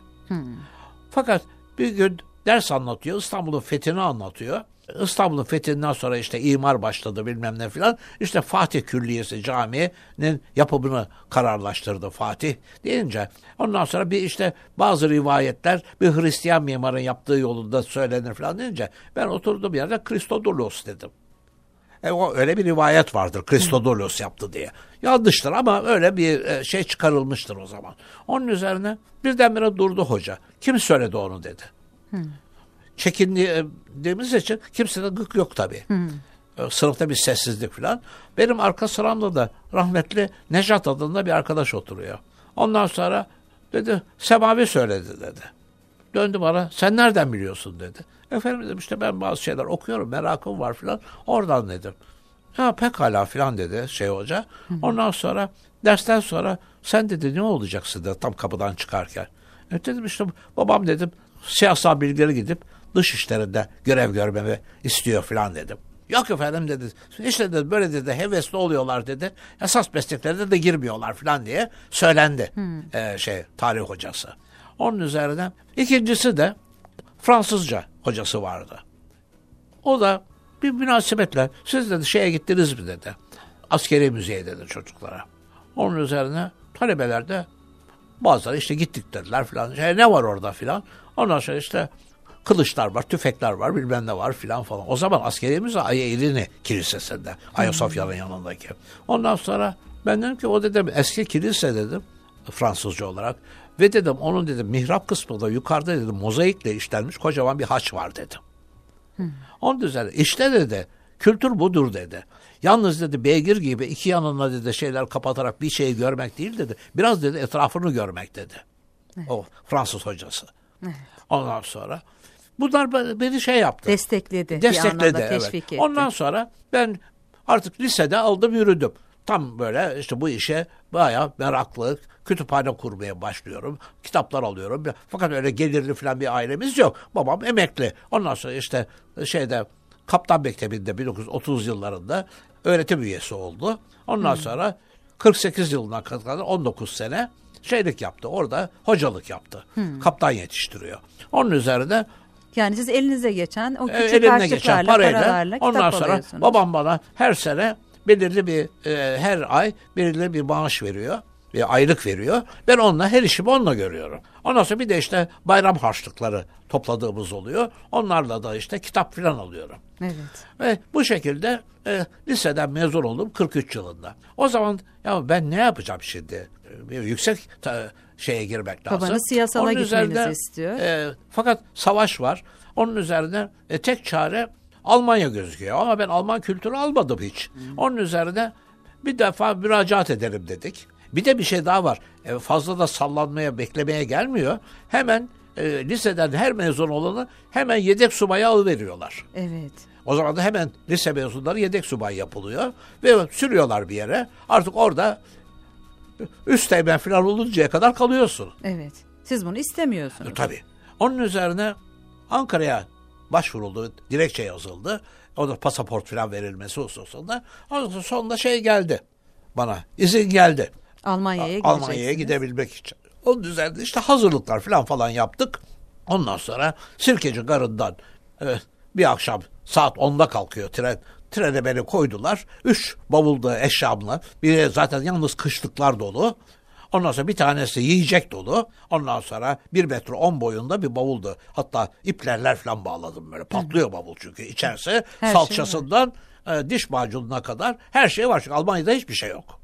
Fakat bir gün ders anlatıyor. İstanbul'un fethini anlatıyor. İstanbul'un fethinden sonra işte imar başladı bilmem ne filan. İşte Fatih Külliyesi Camii'nin yapımını kararlaştırdı Fatih deyince. Ondan sonra bir işte bazı rivayetler bir Hristiyan mimarın yaptığı yolunda söylenir filan deyince ben oturduğum yerde Christodoulos dedim. E, o öyle bir rivayet vardır Christodoulos yaptı diye. Yanlıştır ama öyle bir e, şey çıkarılmıştır o zaman. Onun üzerine birdenbire durdu hoca. Kim söyledi onu dedi. Çekindiğimiz için kimsede gık yok tabii. E, Sınıfta bir sessizlik falan. Benim arka sıramda da rahmetli Nejat adında bir arkadaş oturuyor. Ondan sonra dedi Semavi söyledi dedi. Döndü bana sen nereden biliyorsun dedi. Efendim dedim işte ben bazı şeyler okuyorum merakım var filan. Oradan dedim. Ya pekala filan dedi şey hoca. Ondan sonra dersten sonra sen dedi ne olacaksın dedi tam kapıdan çıkarken. E dedim işte babam dedim siyasal bilgileri gidip dış işlerinde görev görmemi istiyor filan dedim. Yok efendim dedi. İşte dedi böyle dedi hevesli oluyorlar dedi. Esas mesleklerine de girmiyorlar filan diye söylendi e, şey tarih hocası. Onun üzerine ikincisi de Fransızca hocası vardı. O da bir münasebetle siz dedi şeye gittiniz mi dedi. Askeri müzeye dedi çocuklara. Onun üzerine talebeler de bazıları işte gittik dediler filan. Şey, ne var orada filan. Ondan sonra işte kılıçlar var, tüfekler var, bilmem ne var filan falan. O zaman askeri müze Ayı Erini Kilisesi'nde. Ayasofya'nın yanındaki. Ondan sonra ben dedim ki o dedim eski kilise dedim Fransızca olarak. Ve dedim onun dedim mihrap kısmında yukarıda dedim mozaikle işlenmiş kocaman bir haç var dedim. Onun üzerine işte dedi kültür budur dedi. Yalnız dedi beygir gibi iki yanına dedi şeyler kapatarak bir şeyi görmek değil dedi. Biraz dedi etrafını görmek dedi. O Fransız hocası. Ondan sonra bunlar be- beni şey yaptı. Destekledi. Destekledi evet. teşvik etti. Ondan sonra ben artık lisede aldım yürüdüm. Tam böyle işte bu işe bayağı meraklı kütüphane kurmaya başlıyorum. Kitaplar alıyorum. Fakat öyle gelirli falan bir ailemiz yok. Babam emekli. Ondan sonra işte şeyde Kaptan Mektebi'nde 1930 yıllarında öğretim üyesi oldu. Ondan sonra 48 yılına kadar 19 sene şeylik yaptı. Orada hocalık yaptı. Kaptan yetiştiriyor. Onun üzerine Yani siz elinize geçen o e, küçük geçen harçlıklarla, parayla paralarla ondan sonra babam bana her sene belirli bir e, her ay belirli bir maaş veriyor. Bir aylık veriyor. Ben onunla her işimi onunla görüyorum. Ondan sonra bir de işte bayram harçlıkları topladığımız oluyor. Onlarla da işte kitap falan alıyorum. Evet. Ve bu şekilde e, liseden mezun oldum 43 yılında. O zaman ya ben ne yapacağım şimdi? E, yüksek ta- şeye girmek lazım. Babanız siyasala Onun gitmenizi üzerine, istiyor. e, fakat savaş var. Onun üzerine e, tek çare Almanya gözüküyor ama ben Alman kültürü almadım hiç. Onun üzerine bir defa müracaat edelim dedik. Bir de bir şey daha var. E, fazla da sallanmaya, beklemeye gelmiyor. Hemen e, liseden her mezun olanı hemen yedek subaya alıveriyorlar. Evet. O zaman da hemen lise mezunları yedek subay yapılıyor ve sürüyorlar bir yere. Artık orada üst teğmen falan oluncaya kadar kalıyorsun. Evet. Siz bunu istemiyorsunuz. E, tabii. Onun üzerine Ankara'ya başvuruldu, dilekçe yazıldı. O da pasaport falan verilmesi hususunda. Ondan sonra sonunda şey geldi bana, izin geldi. Almanya'ya Almanya'ya gidebilmek için. Onun üzerinde işte hazırlıklar falan falan yaptık. Ondan sonra Sirkeci Garı'ndan e, bir akşam saat 10'da kalkıyor tren. Trene beni koydular. Üç bavulda eşyamla. Bir de zaten yalnız kışlıklar dolu. Ondan sonra bir tanesi yiyecek dolu. Ondan sonra bir metre on boyunda bir bavuldu. Hatta iplerler falan bağladım böyle. Patlıyor bavul çünkü içerisi. Her şey salçasından e, diş macununa kadar her şey var. Çünkü Almanya'da hiçbir şey yok.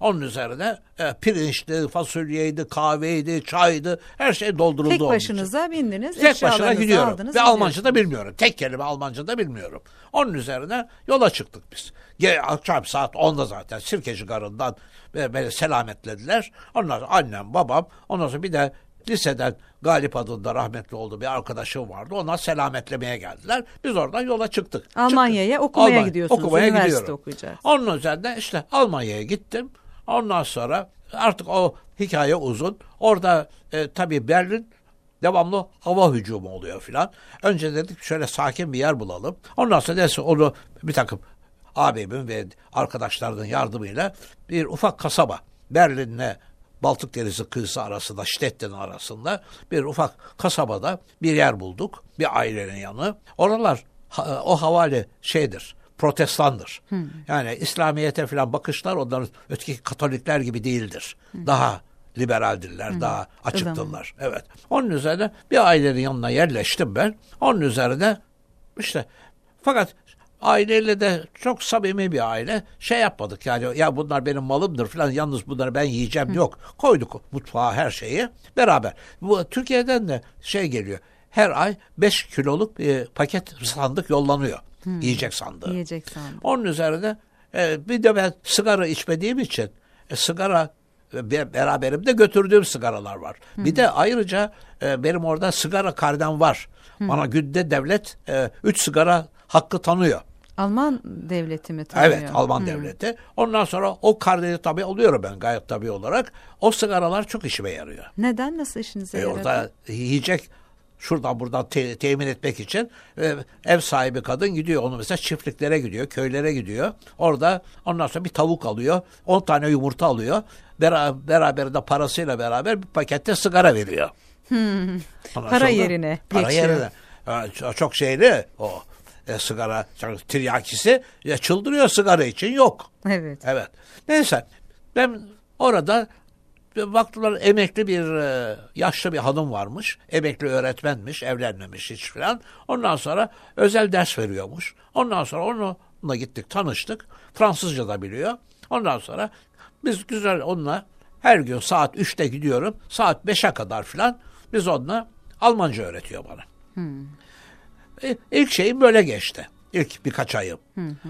Onun üzerine e, pirinçti, fasulyeydi, kahveydi, çaydı. Her şey dolduruldu. Tek onun için. başınıza bindiniz. Tek başına gidiyorum. aldınız, Ve Almanca da bilmiyorum. Tek kelime Almanca da bilmiyorum. Onun üzerine yola çıktık biz. Ge akşam saat 10'da zaten Sirkeci Garı'ndan be- beni selametlediler. Ondan sonra annem, babam, ondan sonra bir de liseden Galip adında rahmetli olduğu bir arkadaşım vardı. Onlar selametlemeye geldiler. Biz oradan yola çıktık. Almanya'ya okumaya Almanya- gidiyorsunuz, Okumaya üniversite gidiyorum. okuyacağız. Onun üzerine işte Almanya'ya gittim. Ondan sonra artık o hikaye uzun. Orada e, tabii Berlin devamlı hava hücumu oluyor filan. Önce dedik şöyle sakin bir yer bulalım. Ondan sonra neyse onu bir takım abimin ve arkadaşlarının yardımıyla bir ufak kasaba Berlin'le Baltık Denizi kıyısı arasında, Stettin arasında bir ufak kasabada bir yer bulduk. Bir ailenin yanı. Oralar o havale şeydir, protestandır. Yani İslamiyet'e falan bakışlar onların öteki Katolikler gibi değildir. Daha liberaldirler, daha açıktırlar. Evet. Onun üzerine bir ailenin yanına yerleştim ben. Onun üzerine işte fakat aileyle de çok samimi bir aile. Şey yapmadık yani ya bunlar benim malımdır falan yalnız bunları ben yiyeceğim yok. Koyduk mutfağa her şeyi beraber. Bu Türkiye'den de şey geliyor. Her ay 5 kiloluk bir paket sandık yollanıyor. Yiyecek sandığı. Yiyecek sandım. Onun üzerine e, bir de ben sigara içmediğim için e, sigara e, be- beraberimde götürdüğüm sigaralar var. Bir de ayrıca e, benim orada sigara karnem var. Bana günde devlet 3 sigara hakkı tanıyor. Alman devleti mi tanıyor? Evet Alman devleti. Ondan sonra o karneni tabii alıyorum ben gayet tabii olarak. O sigaralar çok işime yarıyor. Neden? Nasıl işinize E, yaradı? orada yiyecek şuradan buradan te- temin etmek için e, ev sahibi kadın gidiyor onu mesela çiftliklere gidiyor, köylere gidiyor. Orada ondan sonra bir tavuk alıyor, 10 tane yumurta alıyor. Bera- beraberinde parasıyla beraber bir pakette sigara veriyor. Ondan Para yerine Para geçiyor. yerine. Çok şeyli o e, sigara tiryakisi ya çıldırıyor sigara için yok. Evet. Evet. Neyse ben orada baktılar emekli bir e, yaşlı bir hanım varmış. Emekli öğretmenmiş, evlenmemiş hiç falan. Ondan sonra özel ders veriyormuş. Ondan sonra onunla gittik, tanıştık. Fransızca da biliyor. Ondan sonra biz güzel onunla her gün saat 3'te gidiyorum. Saat 5'e kadar falan biz onunla Almanca öğretiyor bana. E, İlk şeyim böyle geçti. İlk birkaç ayım.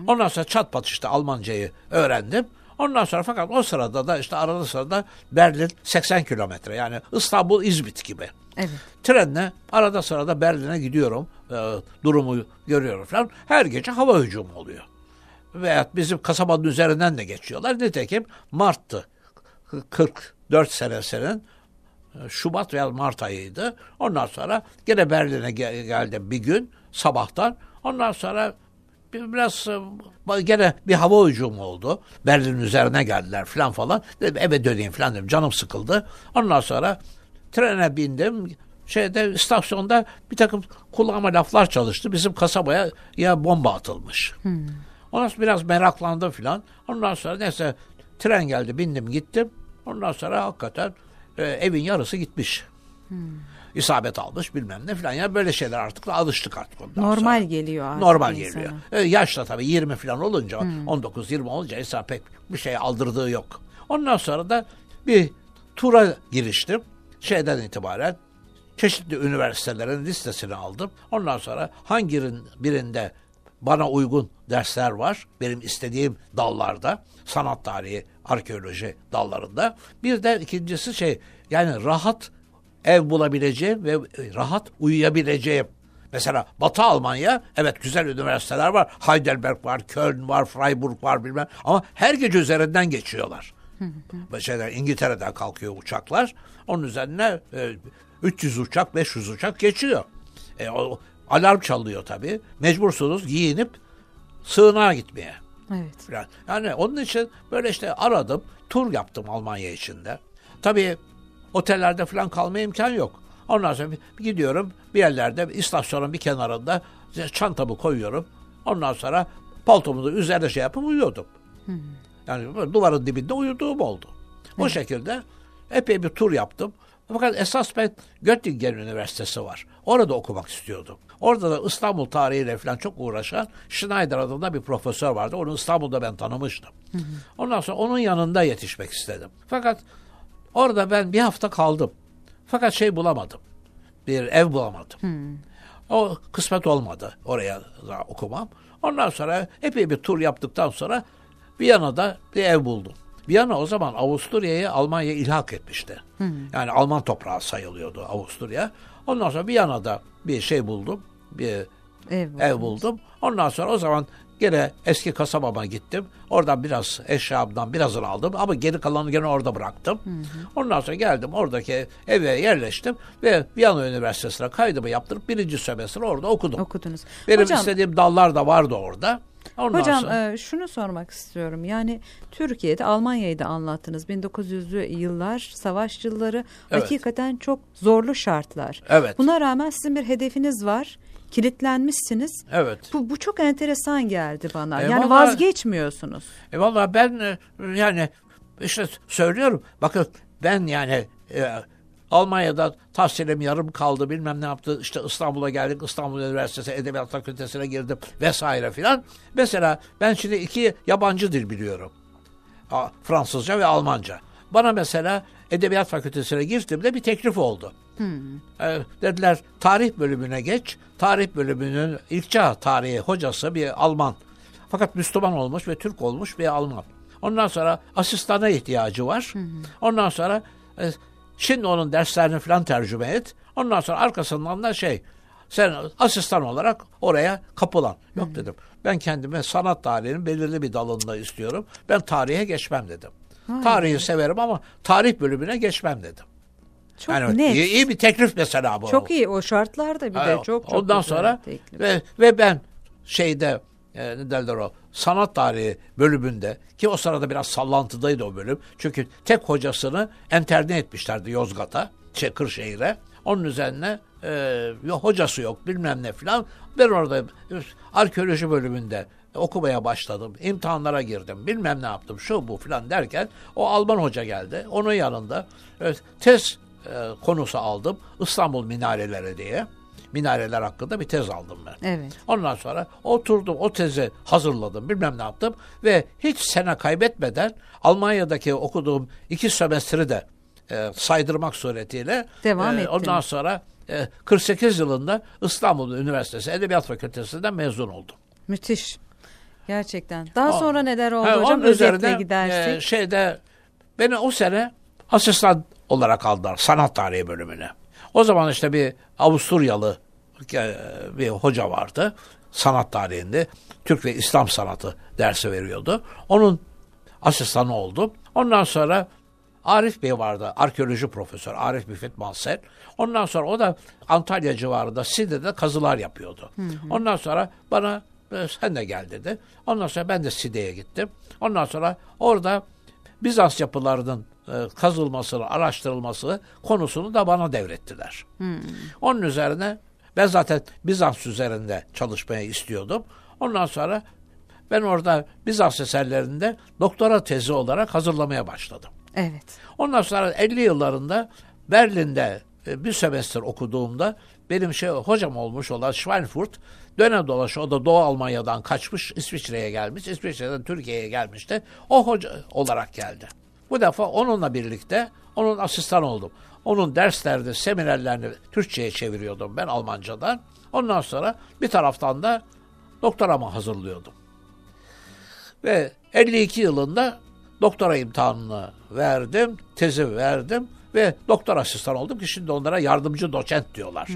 Ondan sonra çat pat işte Almancayı öğrendim. Ondan sonra fakat o sırada da işte arada sırada Berlin 80 kilometre yani İstanbul İzmit gibi. Evet. Trenle arada sırada Berlin'e gidiyorum. e, durumu görüyorum falan. Her gece hava hücumu oluyor. Veya bizim kasabanın üzerinden de geçiyorlar. Nitekim Mart'tı. 44 senesinin e, Şubat veya Mart ayıydı. Ondan sonra gene Berlin'e gel- geldim bir gün sabahtan. Ondan sonra bir- biraz e, gene bir hava hücumu oldu. Berlin üzerine geldiler falan falan. Dedim eve döneyim falan dedim. Canım sıkıldı. Ondan sonra trene bindim. Şeyde istasyonda bir takım kulağıma laflar çalıştı. Bizim kasabaya ya bomba atılmış. Ondan sonra biraz meraklandım filan. Ondan sonra neyse tren geldi bindim gittim. Ondan sonra hakikaten e, evin yarısı gitmiş. İsabet almış bilmem ne filan. Ya böyle şeyler artık da alıştık artık ondan Normal sonra. geliyor artık Normal insana. geliyor. E, yaşta tabii 20 falan olunca 19-20 olunca insan pek bir şey aldırdığı yok. Ondan sonra da bir tura giriştim. Şeyden itibaren çeşitli üniversitelerin listesini aldım. Ondan sonra hangi birinde bana uygun dersler var. Benim istediğim dallarda. Sanat tarihi, arkeoloji dallarında. Bir de ikincisi şey yani rahat ev bulabileceğim ve rahat uyuyabileceğim. Mesela Batı Almanya evet güzel üniversiteler var. Heidelberg var, Köln var, Freiburg var bilmem. Ama her gece üzerinden geçiyorlar. Mesela İngiltere'den kalkıyor uçaklar. Onun üzerine e, 300 uçak, 500 uçak geçiyor. E, o, alarm çalıyor tabii. Mecbursunuz giyinip sığınağa gitmeye. Evet. Yani onun için böyle işte aradım, tur yaptım Almanya içinde. Tabii otellerde falan kalmaya imkan yok. Ondan sonra gidiyorum bir yerlerde istasyonun bir kenarında çantamı koyuyorum. Ondan sonra paltomu da üzerine şey yapıp uyuyordum. Yani böyle duvarın dibinde uyuduğum oldu. O şekilde epey bir tur yaptım. Fakat esas ben Göttingen Üniversitesi var. Orada okumak istiyordum. Orada da İstanbul tarihiyle falan çok uğraşan Schneider adında bir profesör vardı. Onu İstanbul'da ben tanımıştım. Ondan sonra onun yanında yetişmek istedim. Fakat orada ben bir hafta kaldım. Fakat şey bulamadım. Bir ev bulamadım. O kısmet olmadı oraya da okumam. Ondan sonra epey bir tur yaptıktan sonra Viyana'da bir ev buldum. Viyana o zaman Avusturya'yı Almanya ilhak etmişti. Yani Alman toprağı sayılıyordu Avusturya. Ondan sonra Viyana'da bir şey buldum. Bir Ev, ev buldum. Ondan sonra o zaman gene eski kasabama gittim. Oradan biraz eşyamdan birazını aldım ama geri kalanı gene orada bıraktım. Ondan sonra geldim oradaki eve yerleştim ve Viyana Üniversitesi'ne kaydımı yaptırıp birinci sömestr orada okudum. Okudunuz. Benim Hocam, istediğim dallar da vardı orada. Ondan Hocam sonra- e, şunu sormak istiyorum. Yani Türkiye'de Almanya'yı da anlattınız. 1900'lü yıllar, savaş yılları Evet. hakikaten çok zorlu şartlar. Evet. Buna rağmen sizin bir hedefiniz var. Kilitlenmişsiniz. Evet. Bu, bu çok enteresan geldi bana. E, yani vallahi- vazgeçmiyorsunuz. E valla ben e, yani işte söylüyorum bakın ben yani e, Almanya'da tahsilim yarım kaldı bilmem ne yaptı işte İstanbul'a geldik İstanbul Üniversitesi Edebiyat Fakültesine girdim vesaire filan. Mesela ben şimdi iki yabancı dil biliyorum. Fransızca ve Almanca. Bana mesela Edebiyat Fakültesine girdiğimde bir teklif oldu. E, dediler tarih bölümüne geç. Tarih bölümünün ilk çağ tarihi hocası bir Alman. Fakat Müslüman olmuş ve Türk olmuş bir Alman. Ondan sonra asistana ihtiyacı var. Ondan sonra e, şimdi onun derslerini falan tercüme et. Ondan sonra arkasından da şey sen asistan olarak oraya kapılan. Yok dedim. Ben kendime sanat tarihinin belirli bir dalında istiyorum. Ben tarihe geçmem dedim. Tarihi severim ama tarih bölümüne geçmem dedim. Çok Yani net. iyi, iyi bir teklif mesela bu. Çok iyi o şartlarda bir de Evet, çok çok Ondan sonra ve, ve ben şeyde e, ne derler o sanat tarihi bölümünde ki o sırada biraz sallantıdaydı o bölüm. Çünkü tek hocasını enterne etmişlerdi Yozgat'a, şey, Kırşehir'e. Onun üzerine e, hocası yok bilmem ne filan. Ben orada e, arkeoloji bölümünde okumaya başladım. İmtihanlara girdim. Bilmem ne yaptım. Şu bu filan derken o Alman hoca geldi. Onun yanında e, tez e, konusu aldım. İstanbul minareleri diye. Minareler hakkında bir tez aldım ben. Evet. Ondan sonra oturdum o tezi hazırladım bilmem ne yaptım ve hiç sene kaybetmeden Almanya'daki okuduğum iki sömestri de e, saydırmak suretiyle Devam e, ondan ettiniz. sonra e, 48 yılında İstanbul Üniversitesi Edebiyat Fakültesinden mezun oldum. Müthiş. Gerçekten. Daha sonra neler oldu Ha, hocam? Özetle gidersek. e, şeyde beni o sene asistan olarak aldılar sanat tarihi bölümüne. O zaman işte bir Avusturyalı e, bir hoca vardı sanat tarihinde. Türk ve İslam sanatı dersi veriyordu. Onun asistanı oldum. Ondan sonra Arif Bey vardı, arkeoloji profesörü Arif Müfit Mansel. Ondan sonra o da Antalya civarında Side'de kazılar yapıyordu. Ondan sonra bana e, sen de gel dedi. Ondan sonra ben de Side'ye gittim. Ondan sonra orada Bizans yapılarının e, kazılmasını, araştırılması konusunu da bana devrettiler. Onun üzerine ben zaten Bizans üzerinde çalışmayı istiyordum. Ondan sonra ben orada Bizans eserlerinde doktora tezi olarak hazırlamaya başladım. Evet. Ondan sonra 50 yıllarında Berlin'de e, bir semester okuduğumda benim şey hocam olmuş olan Schweinfurt dönem dolaşı o da Doğu Almanya'dan kaçmış İsviçre'ye gelmiş. İsviçre'den Türkiye'ye gelmişti. O hoca olarak geldi. Bu defa onunla birlikte onun asistan oldum. Onun derslerini, seminerlerini Türkçe'ye çeviriyordum ben Almancadan. Ondan sonra bir taraftan da doktorama hazırlıyordum. Ve 52 yılında doktora imtihanını verdim, tezi verdim ve doktor asistan oldum ki şimdi onlara yardımcı doçent diyorlar.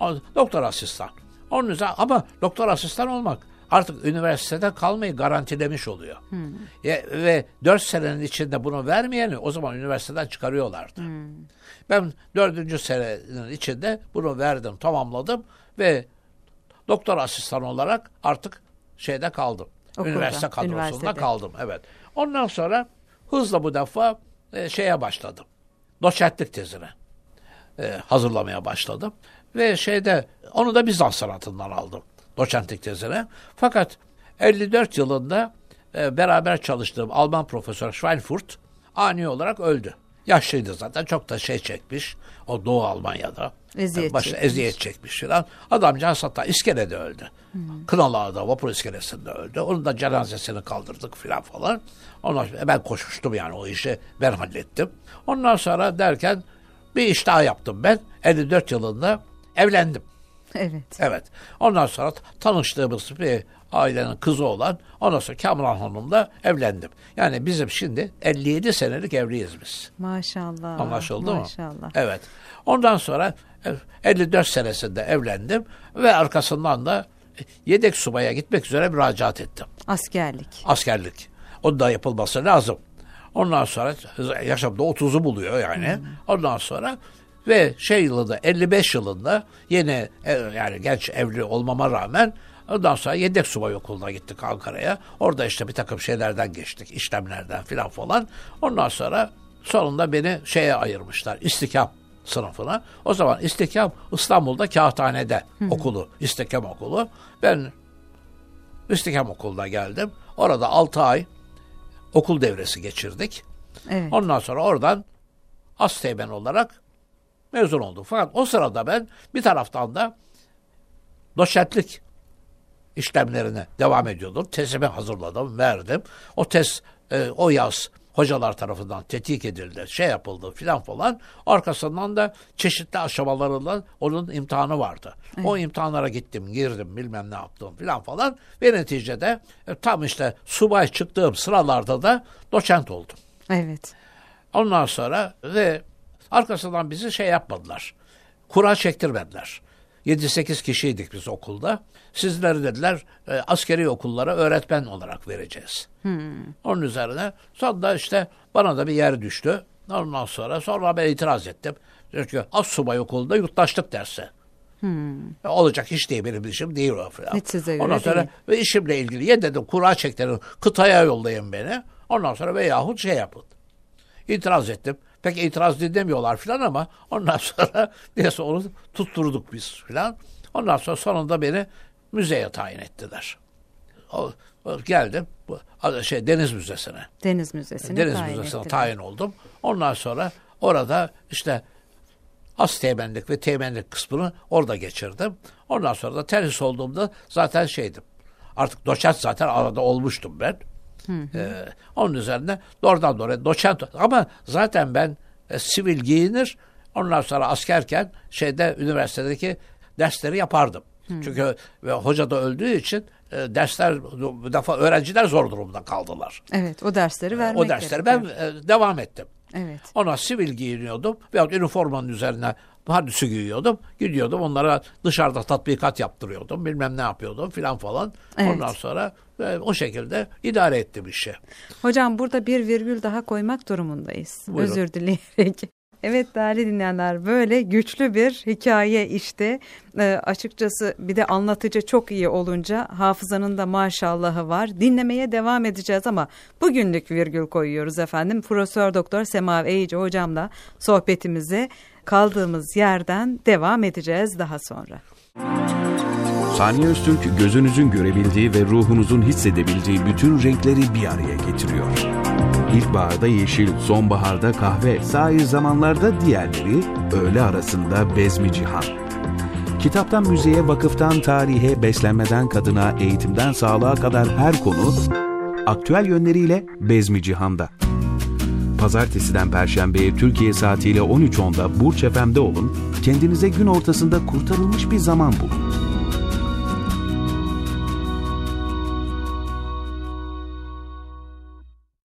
O- Doktor asistan. Onun üzerine ama doktor asistan olmak artık üniversitede kalmayı garantilemiş oluyor. Ya- ve 4 senenin içinde bunu vermeyeni o zaman üniversiteden çıkarıyorlardı. Ben dördüncü senenin içinde bunu verdim, tamamladım ve doktor asistan olarak artık şeyde kaldım. Okulda, Üniversite kadrosunda üniversitede. kaldım. Evet. Ondan sonra hızla bu defa e, şeye başladım. Doçentlik tezine e, hazırlamaya başladım. Ve şeyde onu da Bizans sanatından aldım. Doçentlik tezine. Fakat 54 yılında e, beraber çalıştığım Alman profesör Schweinfurt ani olarak öldü. Yaşlıydı zaten çok da şey çekmiş. O Doğu Almanya'da. Eziyet Başta çekmiş. eziyet çekmiş filan. Adamcağız hatta iskelede öldü. Kınalıada vapur iskelesinde öldü. Onun da cenazesini kaldırdık filan falan. Ondan sonra ben koşmuştum yani o işi ben hallettim. Ondan sonra derken bir iş daha yaptım ben. 54 yılında evlendim. Evet. Evet. Ondan sonra tanıştığımız bir ailenin kızı olan ondan sonra Kamran Hanım'la evlendim. Yani bizim şimdi 57 senelik evliyiz biz. Maşallah. Anlaşıldı mı? Maşallah. Evet. Ondan sonra e, 54 senesinde evlendim ve arkasından da yedek subaya gitmek üzere müracaat ettim. Askerlik. Askerlik. O da yapılması lazım. Ondan sonra yaşamda 30'u buluyor yani. Ondan sonra ve şey yılında 55 yılında yeni e, yani genç evli olmama rağmen ondan sonra yedek subay okuluna gittik Ankara'ya. Orada işte bir takım şeylerden geçtik. işlemlerden filan falan. Ondan sonra sonunda beni şeye ayırmışlar. İstikam sınıfına. O zaman İstikam İstanbul'da Kağıthane'de okulu. İstikam okulu. Ben İstikam okuluna geldim. Orada 6 ay okul devresi geçirdik. Evet. Ondan sonra oradan asteğmen olarak mezun oldum. Fakat o sırada ben bir taraftan da doçentlik işlemlerine devam ediyordum. Tezimi hazırladım, verdim. O tez e, o yaz hocalar tarafından tetkik edildi, şey yapıldı filan falan. Arkasından da çeşitli aşamalarıyla onun imtihanı vardı. O imtihanlara gittim, girdim, bilmem ne yaptım filan falan. Ve neticede e, tam işte subay çıktığım sıralarda da doçent oldum. Evet. Ondan sonra ve arkasından bizi şey yapmadılar. Kura çektirmediler. 7-8 kişiydik biz okulda. Sizleri dediler e, askeri okullara öğretmen olarak vereceğiz. Onun üzerine sonra işte bana da bir yer düştü. Ondan sonra sonra ben itiraz ettim. Çünkü az subay okulunda yurttaşlık dersi. E, Olacak iş değil benim işim değil o falan. Hiç size göre Ondan sonra değil. ve işimle ilgili ya dedim kura çektirin kıtaya yollayın beni. Ondan sonra veyahut şey yapın. İtiraz ettim. Pek itiraz dinlemiyorlar filan ama ondan [LAUGHS] sonra neyse onu tutturduk biz filan. Ondan sonra sonunda beni müzeye tayin ettiler. O, o- geldim bu, şey Deniz Müzesi'ne. Deniz Müzesi'ne Deniz tayin Müzesi'ne ettiler. tayin oldum. Ondan sonra orada işte az teğmenlik ve teğmenlik kısmını orada geçirdim. Ondan sonra da terhis olduğumda zaten şeydim. Artık doçent zaten arada olmuştum ben. Ee, onun üzerine doğrudan doğruya doçent ama zaten ben e, sivil giyinir ondan sonra askerken şeyde üniversitedeki dersleri yapardım. Çünkü ve hoca da öldüğü için e, dersler bu defa öğrenciler zor durumda kaldılar. Evet o dersleri vermek O dersleri ben gerekiyor. e, devam ettim. Evet. Ona sivil giyiniyordum veyahut üniformanın üzerine pardüsü giyiyordum. Gidiyordum onlara dışarıda tatbikat yaptırıyordum. Bilmem ne yapıyordum filan falan. Evet. Ondan sonra e, o şekilde idare ettim işi. Hocam burada bir virgül daha koymak durumundayız. Buyurun. Özür dileyerek. Evet değerli dinleyenler böyle güçlü bir hikaye işte Ee, açıkçası bir de anlatıcı çok iyi olunca hafızanın da maşallahı var. Dinlemeye devam edeceğiz ama bugünlük virgül koyuyoruz efendim. Profesör Doktor Semav Eyici hocamla sohbetimize kaldığımız yerden devam edeceğiz daha sonra. Saniye Öztürk gözünüzün görebildiği ve ruhunuzun hissedebildiği bütün renkleri bir araya getiriyor. İlkbaharda yeşil, sonbaharda kahve, sair zamanlarda diğerleri, öğle arasında bezmi cihan. Kitaptan müziğe, vakıftan tarihe, beslenmeden kadına, eğitimden sağlığa kadar her konu aktüel yönleriyle Bezmi Cihan'da. Pazartesiden Perşembe'ye Türkiye saatiyle 13.10'da Burç FM'de olun, kendinize gün ortasında kurtarılmış bir zaman bulun.